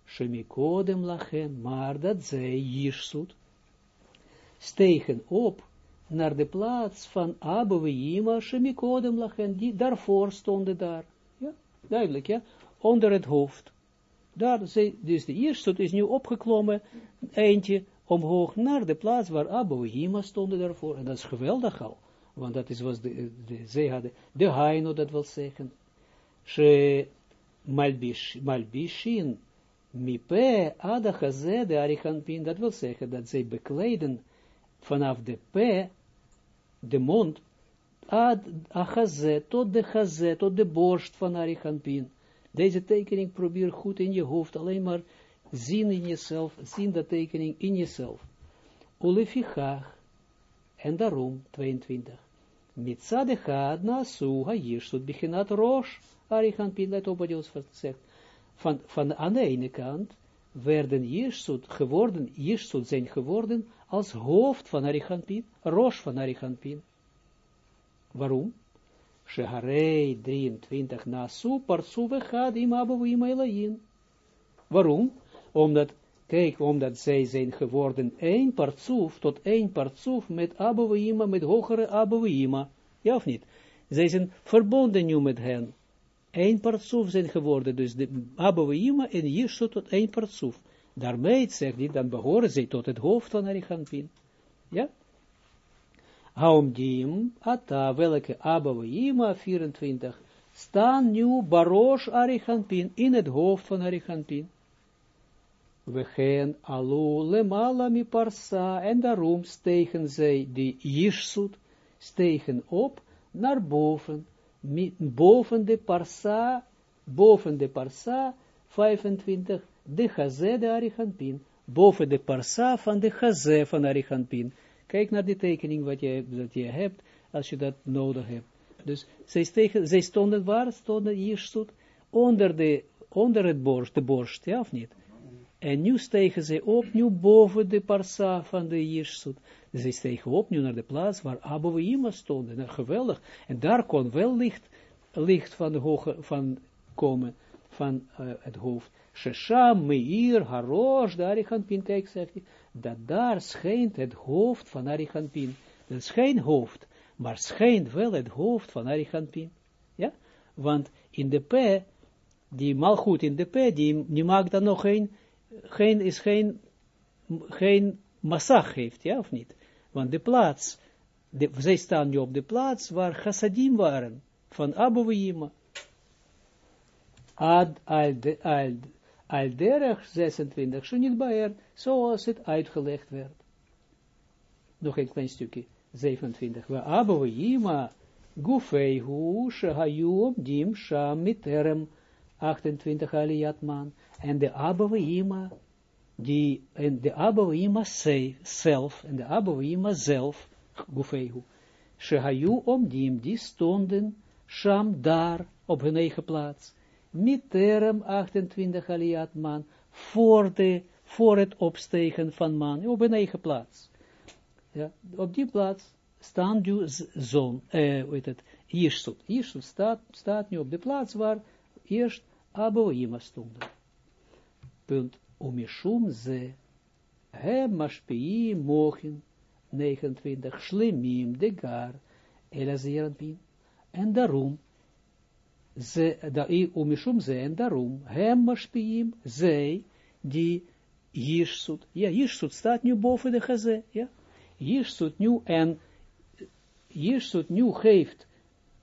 Shemikodem lachen, maar dat zij Jirsut stegen op naar de plaats van Abovayima, Shemikodem lachen, die daarvoor stonden daar. Ja, duidelijk, ja, onder het hoofd. Daar, dus de eerste is nu opgeklommen, eentje omhoog naar de plaats waar Abu Hima stonden daarvoor. En dat is geweldig al. Want dat is wat de, de, zij hadden. De Haino, dat wil zeggen. She malbishin mipe adachaze de arichanpin. Dat wil zeggen dat zij bekleden vanaf de p, de mond, ad achaze, tot de chaze, tot de borst van arichanpin. Deze tekening probeer goed in je hoofd, alleen maar zien in jezelf, zien dat tekening in jezelf. Ulefichach, en daarom, 22, Mitzad echad nasu ha-jirsut beginat rosh, Arichanpin, let op wat ons zegt. Van, van aan de ene kant werden jirsut geworden, jirsut zijn geworden als hoofd van Arichanpin, rosh van Arichanpin. Waarom? Sheharei 23 nasu parsu vechad im abu im Waarom? Omdat, kijk, omdat zij zijn geworden één partsoef tot één partsoef met Abouima, met hogere Abouima. Ja of niet? zij zijn verbonden nu met hen. Eén partsoef zijn geworden, dus de Abouima en Jirsut tot één partsoef. Daarmee zegt hij, dan behoren zij tot het hoofd van Arichampin. Ja? Haumdim, Ata, welke Abouima 24, staan nu Barosh Arichampin, in het hoofd van Arichampin. We gaan alu lemala mi parsa, en daarom stegen zij, die Jirsut, stegen op naar boven, boven de parsa, boven de parsa, 25, de chazé de Arichampin, boven de parsa van de chazé van Arichampin. Kijk naar die tekening wat je, dat je hebt, als je dat nodig hebt. Dus zij stonden waar? Stonden hier stond, onder, de, onder het borst, de borst, ja of niet? En nu stegen ze op, nu boven de parsa van de Jirsut. Ze stegen op nu naar de plaats waar Abouima stonden. Nou, geweldig. En daar kon wel licht, licht van de hoge, van komen, van uh, het hoofd. Shesham, Meir, Harosh, de Arichanpin, kijk, zegt hij, dat daar schijnt het hoofd van Arichanpin. Dat is geen hoofd, maar schijnt wel het hoofd van Arichanpin. Ja? Want in de P, die malgoed in de P, die, die maakt dan nog geen, geen is geen, geen massag heeft, ja of niet? Want de plaats, de, zij staan nu op de plaats waar chassadim waren, van Abu Yima. Ad al, de, al, al derech 26, Shunit Baer, zoals het uitgelegd werd. Nog een klein stukje, 27. We Abu Yima, Gufeihu, Shahayum, Dim, Sham, Miterem, 28 Aliyat man. En de Abouima, die, en de Abouima zelf, en de Abouima zelf, Gufehu, Shehayu omdim, die stonden, Sham daar, op hun eigen plaats, Miterem 28 Aliyat man, voor, de, voor het opstegen van man, op hun eigen plaats. Ja, op die plaats staan nu zon, eh, heet het, Jirsut. Jirsut staat, staat nu op de plaats waar eerst Aboima stonden. Punt. Omishum ze. He mashpii mochin. 29. Shlemim de gar. Elazeranpin. En daarom. Ze, da, omishum ze. En daarom. He mashpiim. Zij. Die. Jirsut. Ja, Jirsut staat nu boven de geze. Ja. Jirsut nu. En. Jirsut nu geeft.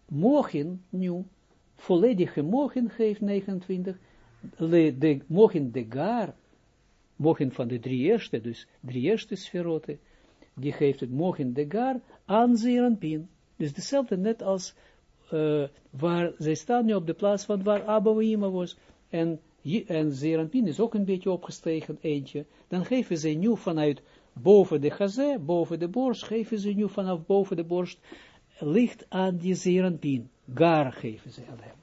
Mochin nu volledige mogen geeft 29, le, de, mogen de gar, mogen van de drie eerste, dus drie eerste sferoten, die geeft het mogen de gar aan Zeranpin. Dus dezelfde net als uh, waar zij staan nu op de plaats van waar Abouima was, en, en is ook een beetje opgestegen, eentje, dan geven ze nu vanuit boven de gazé, boven de borst, geven ze nu vanaf boven de borst licht aan die Zeranpin. Gar geven ze aan hem.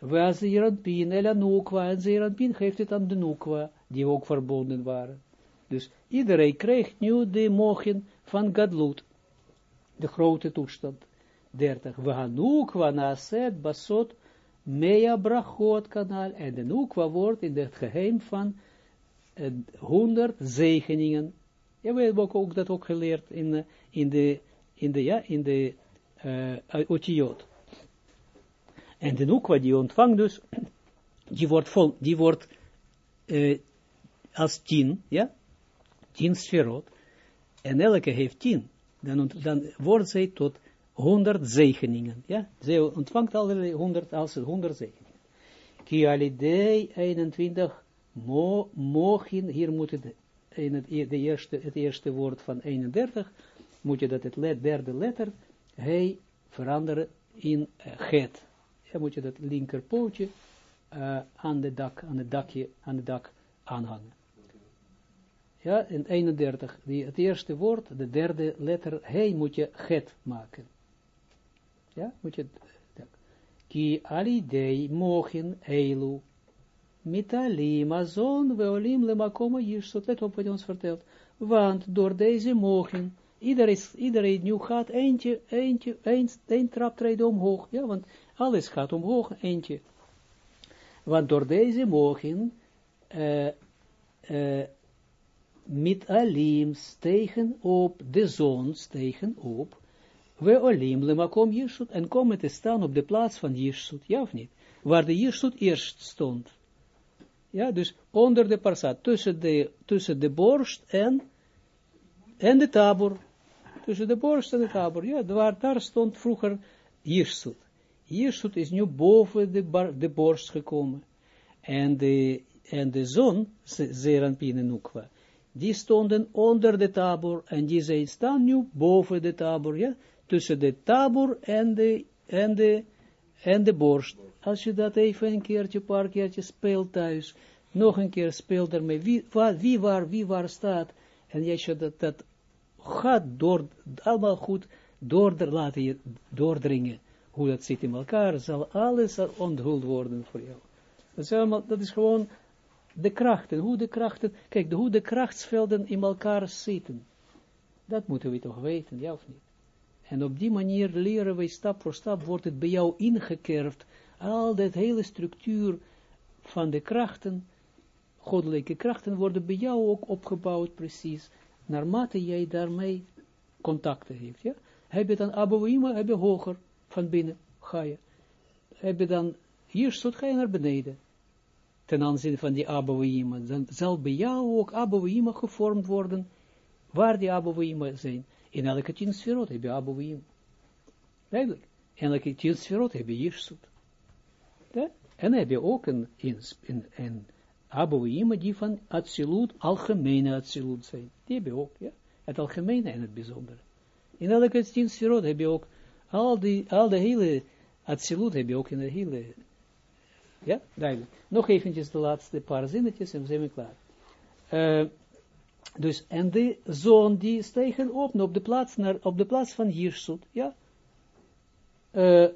Waar Zeranpin, Ela Nukwa, en Zeranpin geeft het aan de Nukwa, die ook verbonden waren. Dus iedereen kreeg nu de mogen van Gadlut, de grote toestand. 30. We gaan Nukwa naset basot mea brachot kanaal, en de Nukwa wordt in het geheim van honderd zegeningen. Ja, we hebben ook dat ook geleerd in, in de, in de, ja, in de uh. En de Nukwa die ontvangt dus, die wordt, vol, die wordt uh, als tien, ja, tien sferot, en elke heeft tien, dan, wordt zij tot honderd zegeningen, ja, zij ontvangt allerlei honderd, als honderd zegeningen. Ki alidei 21, mo, mochin, hier moet het, in het, de eerste, het eerste woord van 31, moet je dat het derde letter, hij veranderen in het. Dan moet je dat linkerpootje uh, aan, de dak, aan het dakje, aan het dak aanhangen. Ja, in 31, die, het eerste woord, de derde letter, hij moet je het maken. Ja, moet je, ki alidei mochen eilu, mitalim azon veolim lemakoma jirsot, let op wat ons vertelt, want door deze mogen, iedereen, iedereen nu gaat eentje, eentje, een, een traptreden omhoog, ja, want alles gaat omhoog, eentje. Want door deze mogen, uh, uh, met alim stegen op, de zon stegen op, we olim lemakom Jirsut, en komen te staan op de plaats van Jirsut, ja of niet? Waar de Jirsut eerst stond. Ja, dus onder de parsa, tussen de, tussen de borst en, en de tabor. Tussen de borst en de tabor, ja, waar, daar stond vroeger Jirsut. Jirsut is nu boven de, bar, de borst gekomen. En de, en de zon, Zeranpin en Nukwa, die stonden onder de tabor, en die zijn staan nu boven de tabor, ja, tussen de tabor en de, en de, en de borst. Als je dat even een keertje, een paar keertje speelt thuis, nog een keer speelt ermee, wie, wie waar, wie waar staat, en je dat, dat gaat door, allemaal goed door, laten je doordringen, hoe dat zit in elkaar, zal alles onthuld worden voor jou. Dat is, dat is gewoon de krachten, hoe de krachten, kijk, hoe de krachtsvelden in elkaar zitten. Dat moeten we toch weten, ja of niet? En op die manier leren we stap voor stap, wordt het bij jou ingekerfd, al dat hele structuur van de krachten, goddelijke krachten, worden bij jou ook opgebouwd, precies, naarmate jij daarmee contacten heeft? Heb je dan Abouima, heb je hoger, van binnen, ga je. Heb je dan, hier stond, ga je naar beneden ten aanzien van die Abouima, dan zal bij jou ook Abouima gevormd worden, waar die Abouima zijn. In elke tien sferot heb je Abouima. Duidelijk. In elke tien sferot heb je Jirsut. Ja? En heb je ook een, een, een, een Abouima die van Atsilut, algemene Atsilut zijn. Die heb je ook, ja. Het algemene en het bijzondere. In elke tien heb je ook al die, al de hele Atsilut heb je ook in de hele ja, duidelijk. Nog eventjes de laatste paar zinnetjes en we zijn klaar. Uh, dus, en de zoon die stegen op op de plaats, naar, op de plaats van Jirsut, ja. Uh,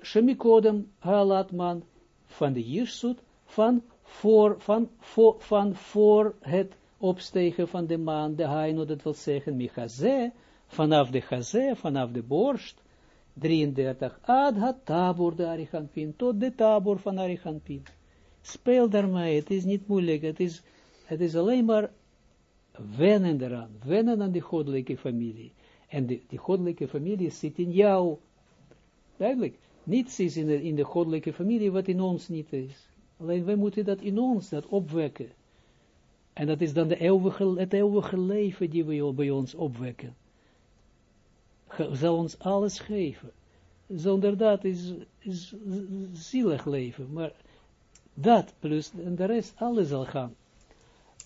Halatman van de Jirsut, van voor, van, voor, van voor het opstegen van de maan, de haino, dat wil zeggen, Michaze, vanaf de Chaze, vanaf de borst, 33, ad hat tabor de Arichanpin, tot de tabor van Arichanpin speel daarmee, het is niet moeilijk, het is, het is alleen maar wennen eraan, wennen aan die goddelijke familie. En die, die goddelijke familie zit in jou. Duidelijk, niets is in de, in de goddelijke familie wat in ons niet is. Alleen wij moeten dat in ons, dat opwekken. En dat is dan de eeuwige, het eeuwige leven die we bij ons opwekken. Ge, zal ons alles geven. Zonder dat is, is zielig leven. Maar dat plus en de rest, alles zal gaan.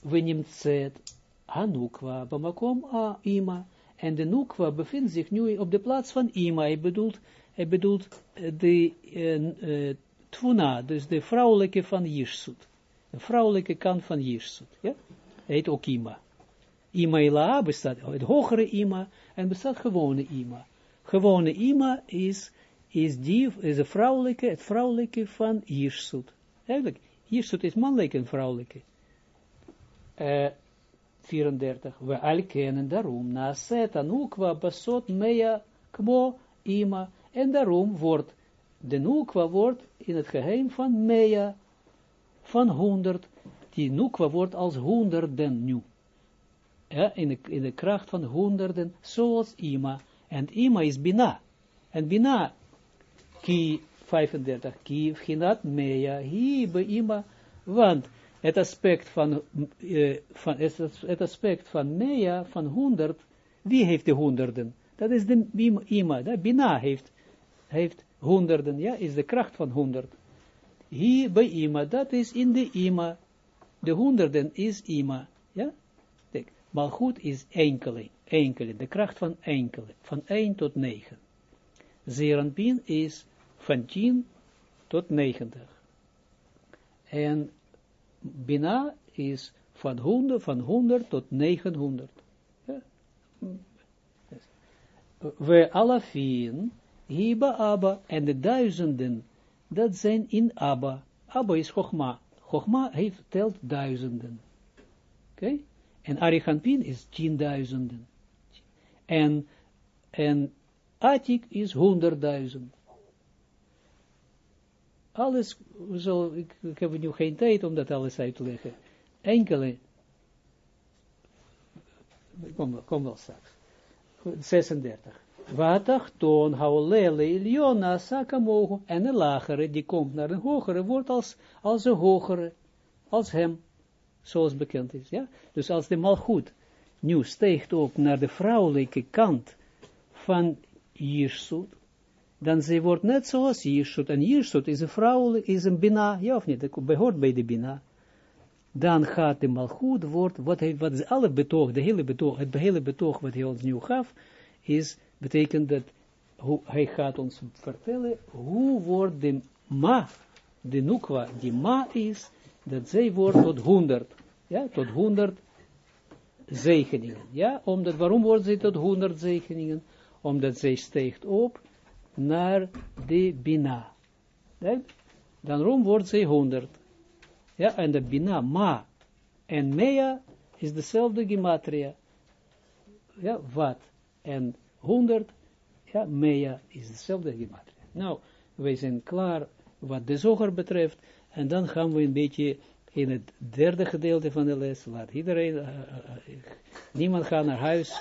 We neemt zet Hanukwa, Bamakom A, Ima. En de Nukwa bevindt zich nu op de plaats van Ima. Hij bedoelt, hij bedoelt de uh, Tvuna, dus de vrouwelijke van Jirsut. De vrouwelijke kant van Jirsut. Ja? Heet ook Ima. Ima Ila bestaat, het hogere Ima, en bestaat gewone Ima. Gewone Ima is, is die, is de vrouwelijke, het vrouwelijke van Jirsut. Eigenlijk, staat is mannelijke en vrouwelijke. Uh, 34. We al kennen daarom, na seta nukwa basot mea kmo ima. En daarom wordt, de nukwa wordt in het geheim van mea, van honderd, die nukwa wordt als honderden nu. Ja, in, de, in de kracht van honderden, zoals ima. En ima is bina. En bina, ki 35, kief, ginat, mea, hi, beima, want het aspect van, uh, van het aspect van mea, van honderd, wie heeft de honderden? Dat is de ima, de bina heeft, heeft honderden, ja, is de kracht van honderd. Hi, beima, dat is in de ima, de honderden is ima, ja, Kijk, goed is enkele, enkele, de kracht van enkele, van 1 tot 9. Zeranpin is van 10 tot 90. En Bina is van 100, van 100 tot 900. Ja. We alafin, hiba Abba, en de duizenden, dat zijn in Abba. Abba is Chogma. Chogma heeft, telt duizenden. Oké? Okay? En Arichampin is tienduizenden. En, en Atik is honderdduizend alles, zo, ik, ik heb nu geen tijd om dat alles uit te leggen. Enkele, kom, kom wel straks. 36. Watachton haolele iliona sakamogo. En een lagere, die komt naar een hogere, wordt als, als een hogere, als hem, zoals bekend is. Ja? Dus als de malgoed nu steekt ook naar de vrouwelijke kant van Jirsut, dan ze wordt net zoals Jirsut. En Jirsut is een vrouwelijk, is een bina, ja of niet, dat behoort bij de bina. Dan gaat de malgoed, wordt, wat, hij, wat is alle betoog, de hele betoog, het hele betoog wat hij ons nu gaf, is, betekent dat hoe, hij gaat ons vertellen, hoe wordt de ma, de nukwa, die ma is, dat zij wordt tot 100, ja, tot 100 zegeningen, ja, omdat, waarom wordt zij tot 100 zegeningen? Omdat zij steekt op naar de bina, dan wordt zij 100, ja, en de bina, ma, en mea, is dezelfde gematria, ja, wat, en 100, ja, mea is dezelfde gematria. Nou, wij zijn klaar wat de zoger betreft, en dan gaan we een beetje in het derde gedeelte van de les, laat iedereen, uh, uh, niemand gaat naar huis,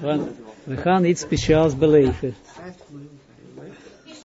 want we gaan iets speciaals beleven.